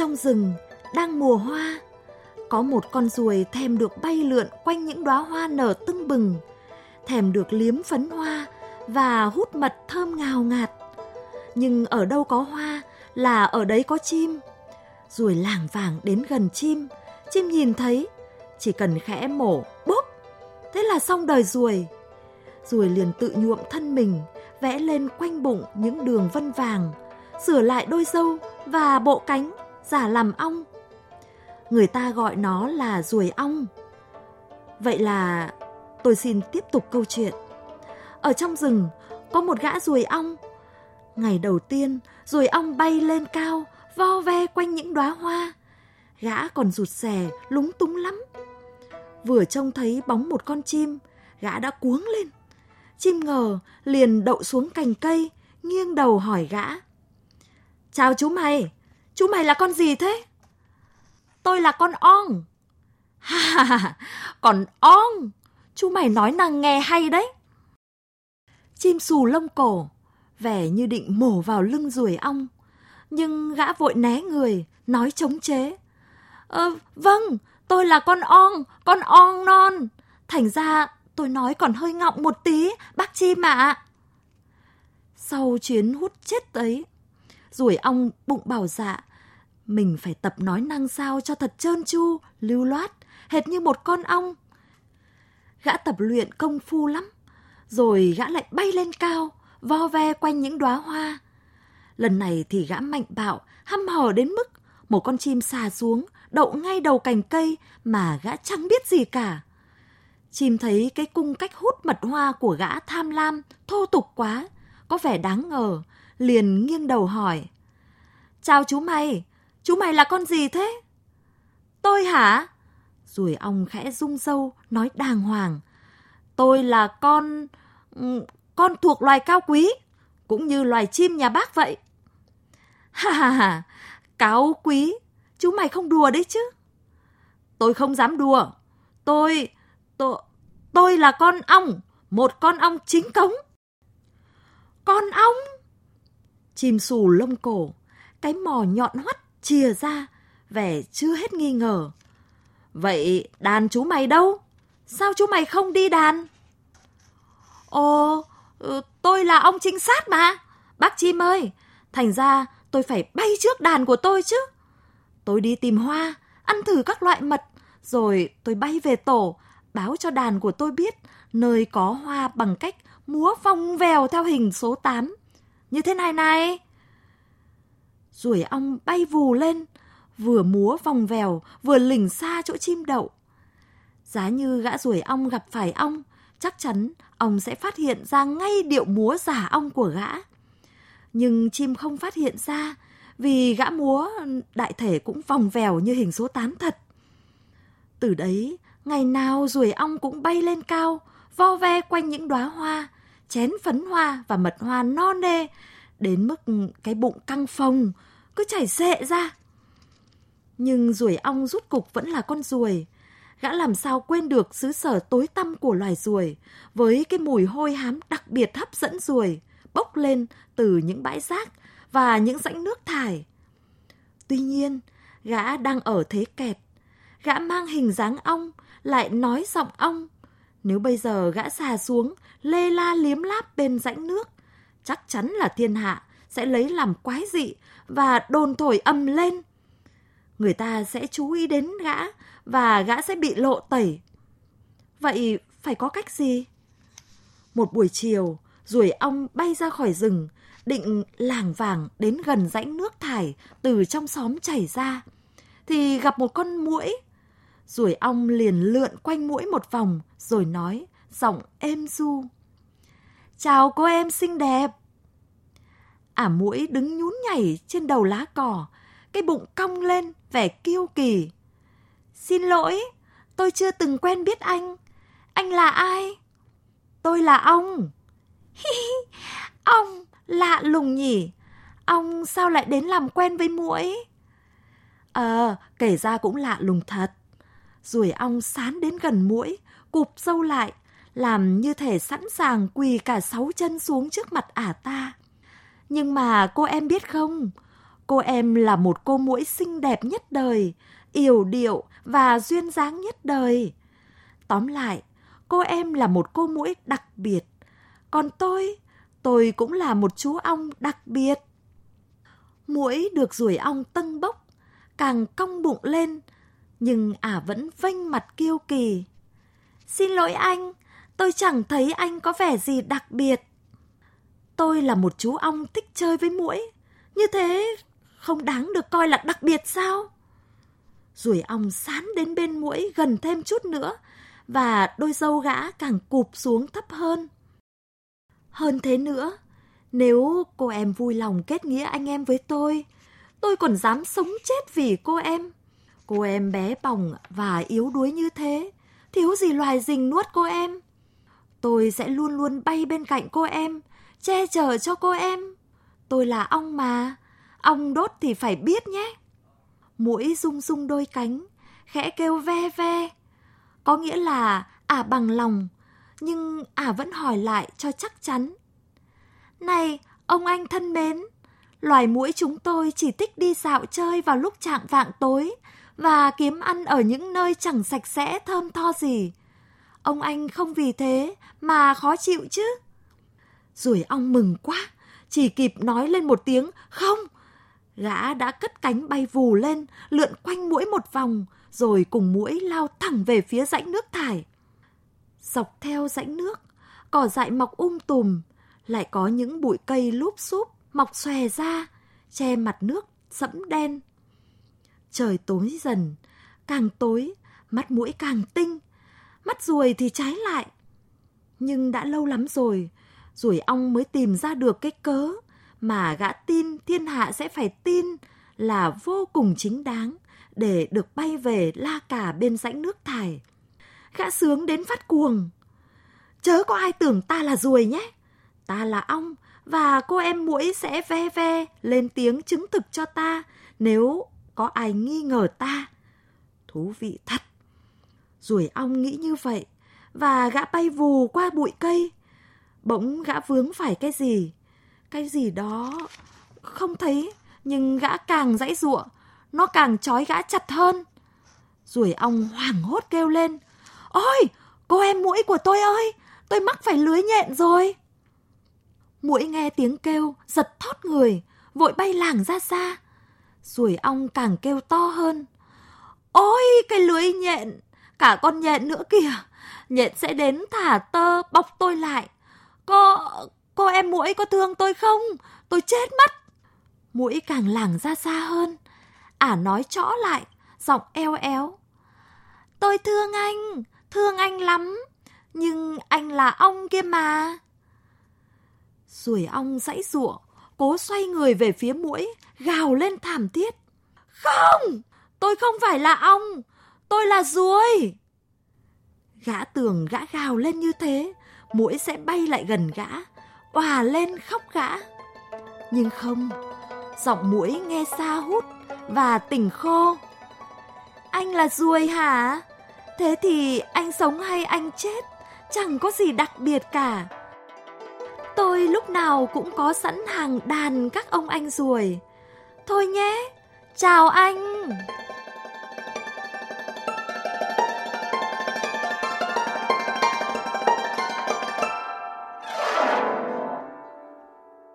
trong rừng, đang mùa hoa, có một con ruồi thèm được bay lượn quanh những đóa hoa nở tưng bừng, thèm được liếm phấn hoa và hút mật thơm ngào ngạt. Nhưng ở đâu có hoa là ở đấy có chim. Ruồi lảng vàng đến gần chim, chim nhìn thấy, chỉ cần khẽ mổ, bốp, thế là xong đời ruồi. Ruồi liền tự nhuộm thân mình, vẽ lên quanh bụng những đường vân vàng, sửa lại đôi râu và bộ cánh, giả làm ong. Người ta gọi nó là ruồi ong. Vậy là tôi xin tiếp tục câu chuyện. Ở trong rừng có một gã ruồi ong. Ngày đầu tiên, ruồi ong bay lên cao, vo ve quanh những đóa hoa. Gã còn rụt rè, lúng túng lắm. Vừa trông thấy bóng một con chim, gã đã cuống lên. Chim ngờ liền đậu xuống cành cây, nghiêng đầu hỏi gã. Chào chú mày, chú mày là con gì thế? Tôi là con ong. Ha ha còn ong, chú mày nói nàng nghe hay đấy. Chim xù lông cổ, vẻ như định mổ vào lưng ruồi ong. Nhưng gã vội né người, nói chống chế. Ờ, vâng, tôi là con ong, con ong non. Thành ra tôi nói còn hơi ngọng một tí, bác chim ạ. Sau chuyến hút chết ấy, ruồi ong bụng bảo dạ, mình phải tập nói năng sao cho thật trơn tru, lưu loát, hệt như một con ong. Gã tập luyện công phu lắm, rồi gã lại bay lên cao, vo ve quanh những đóa hoa. Lần này thì gã mạnh bạo, hăm hở đến mức một con chim xà xuống, đậu ngay đầu cành cây mà gã chẳng biết gì cả. Chim thấy cái cung cách hút mật hoa của gã tham lam, thô tục quá, có vẻ đáng ngờ, liền nghiêng đầu hỏi. Chào chú mày, chú mày là con gì thế? Tôi hả? Ruồi ong khẽ rung râu, nói đàng hoàng. Tôi là con... Ừ, con thuộc loài cao quý, cũng như loài chim nhà bác vậy. Ha ha ha, cáo quý, chú mày không đùa đấy chứ. Tôi không dám đùa. Tôi, tôi, tôi là con ong, một con ong chính cống. Con ong? Chim xù lông cổ, cái mỏ nhọn hoắt chìa ra, vẻ chưa hết nghi ngờ. Vậy đàn chú mày đâu? Sao chú mày không đi đàn? Ồ, ừ, tôi là ông trinh sát mà. Bác chim ơi, thành ra tôi phải bay trước đàn của tôi chứ. Tôi đi tìm hoa, ăn thử các loại mật, rồi tôi bay về tổ, báo cho đàn của tôi biết nơi có hoa bằng cách múa vòng vèo theo hình số 8. Như thế này này. Ruồi ong bay vù lên, vừa múa vòng vèo, vừa lỉnh xa chỗ chim đậu. Giá như gã ruồi ong gặp phải ong, chắc chắn ong sẽ phát hiện ra ngay điệu múa giả ong của gã. Nhưng chim không phát hiện ra, vì gã múa đại thể cũng vòng vèo như hình số 8 thật. Từ đấy, ngày nào ruồi ong cũng bay lên cao, vo ve quanh những đóa hoa, chén phấn hoa và mật hoa no nê, đến mức cái bụng căng phồng, cứ chảy xệ ra. Nhưng ruồi ong rút cục vẫn là con ruồi. Gã làm sao quên được xứ sở tối tăm của loài ruồi, với cái mùi hôi hám đặc biệt hấp dẫn ruồi, bốc lên từ những bãi rác và những rãnh nước thải. Tuy nhiên, gã đang ở thế kẹt. Gã mang hình dáng ong, lại nói giọng ong. Nếu bây giờ gã xà xuống, lê la liếm láp bên rãnh nước, chắc chắn là thiên hạ sẽ lấy làm quái dị và đồn thổi âm lên. Người ta sẽ chú ý đến gã và gã sẽ bị lộ tẩy. Vậy phải có cách gì? Một buổi chiều, ruồi ong bay ra khỏi rừng, định làng vàng đến gần rãnh nước thải từ trong xóm chảy ra, thì gặp một con muỗi. Ruồi ong liền lượn quanh muỗi một vòng rồi nói, giọng êm du. Chào cô em xinh đẹp. Ả mũi đứng nhún nhảy trên đầu lá cỏ, cái bụng cong lên, vẻ kiêu kỳ. Xin lỗi, tôi chưa từng quen biết anh. Anh là ai? Tôi là ông. ông, lạ lùng nhỉ. Ông sao lại đến làm quen với muỗi? Ờ, kể ra cũng lạ lùng thật. Ruồi ong sán đến gần muỗi, cụp sâu lại, làm như thể sẵn sàng quỳ cả sáu chân xuống trước mặt ả ta. Nhưng mà cô em biết không, cô em là một cô muỗi xinh đẹp nhất đời, yểu điệu và duyên dáng nhất đời. Tóm lại, cô em là một cô muỗi đặc biệt. Còn tôi, tôi cũng là một chú ong đặc biệt. Muỗi được ruồi ong tâng bốc, càng cong bụng lên, nhưng ả à vẫn vênh mặt kiêu kỳ. Xin lỗi anh, tôi chẳng thấy anh có vẻ gì đặc biệt. Tôi là một chú ong thích chơi với muỗi, như thế không đáng được coi là đặc biệt sao? Ruồi ong sán đến bên muỗi gần thêm chút nữa và đôi dâu gã càng cụp xuống thấp hơn. Hơn thế nữa, nếu cô em vui lòng kết nghĩa anh em với tôi, tôi còn dám sống chết vì cô em. Cô em bé bỏng và yếu đuối như thế, thiếu gì loài rình nuốt cô em. Tôi sẽ luôn luôn bay bên cạnh cô em, che chở cho cô em. Tôi là ong mà, ong đốt thì phải biết nhé. Mũi rung rung đôi cánh, khẽ kêu ve ve. Có nghĩa là ả bằng lòng, nhưng ả vẫn hỏi lại cho chắc chắn. Này, ông anh thân mến, loài mũi chúng tôi chỉ thích đi dạo chơi vào lúc trạng vạng tối và kiếm ăn ở những nơi chẳng sạch sẽ thơm tho gì. Ông anh không vì thế mà khó chịu chứ. Rồi ong mừng quá, chỉ kịp nói lên một tiếng không. Gã đã cất cánh bay vù lên, lượn quanh mũi một vòng, rồi cùng mũi lao thẳng về phía rãnh nước thải. Dọc theo rãnh nước, cỏ dại mọc um tùm, lại có những bụi cây lúp xúp mọc xòe ra, che mặt nước sẫm đen. Trời tối dần, càng tối, mắt mũi càng tinh, mắt ruồi thì trái lại. Nhưng đã lâu lắm rồi, ruồi ong mới tìm ra được cái cớ mà gã tin thiên hạ sẽ phải tin là vô cùng chính đáng để được bay về la cả bên rãnh nước thải. Gã sướng đến phát cuồng. Chớ có ai tưởng ta là ruồi nhé. Ta là ong và cô em muỗi sẽ ve ve lên tiếng chứng thực cho ta nếu có ai nghi ngờ ta. Thú vị thật. Ruồi ong nghĩ như vậy và gã bay vù qua bụi cây. Bỗng gã vướng phải cái gì? Cái gì đó không thấy nhưng gã càng dãy giụa, nó càng trói gã chặt hơn. Ruồi ong hoảng hốt kêu lên. Ôi, cô em mũi của tôi ơi, tôi mắc phải lưới nhện rồi. Mũi nghe tiếng kêu, giật thót người, vội bay lảng ra xa. Ruồi ong càng kêu to hơn. Ôi, cái lưới nhện, cả con nhện nữa kìa. Nhện sẽ đến thả tơ bọc tôi lại. Cô, cô em mũi có thương tôi không? Tôi chết mất. Mũi càng lảng ra xa hơn. Ả à nói chõ lại, giọng eo éo. Tôi thương anh, thương anh lắm. Nhưng anh là ong kia mà. Ruồi ong dãy giụa, cố xoay người về phía mũi, gào lên thảm thiết. Không, tôi không phải là ong, tôi là ruồi. Gã tưởng gã gào lên như thế, muỗi sẽ bay lại gần gã, òa lên khóc gã. Nhưng không, giọng muỗi nghe xa hút và tỉnh khô. Anh là ruồi hả? Thế thì anh sống hay anh chết, chẳng có gì đặc biệt cả. Tôi lúc nào cũng có sẵn hàng đàn các ông anh ruồi. Thôi nhé, chào anh!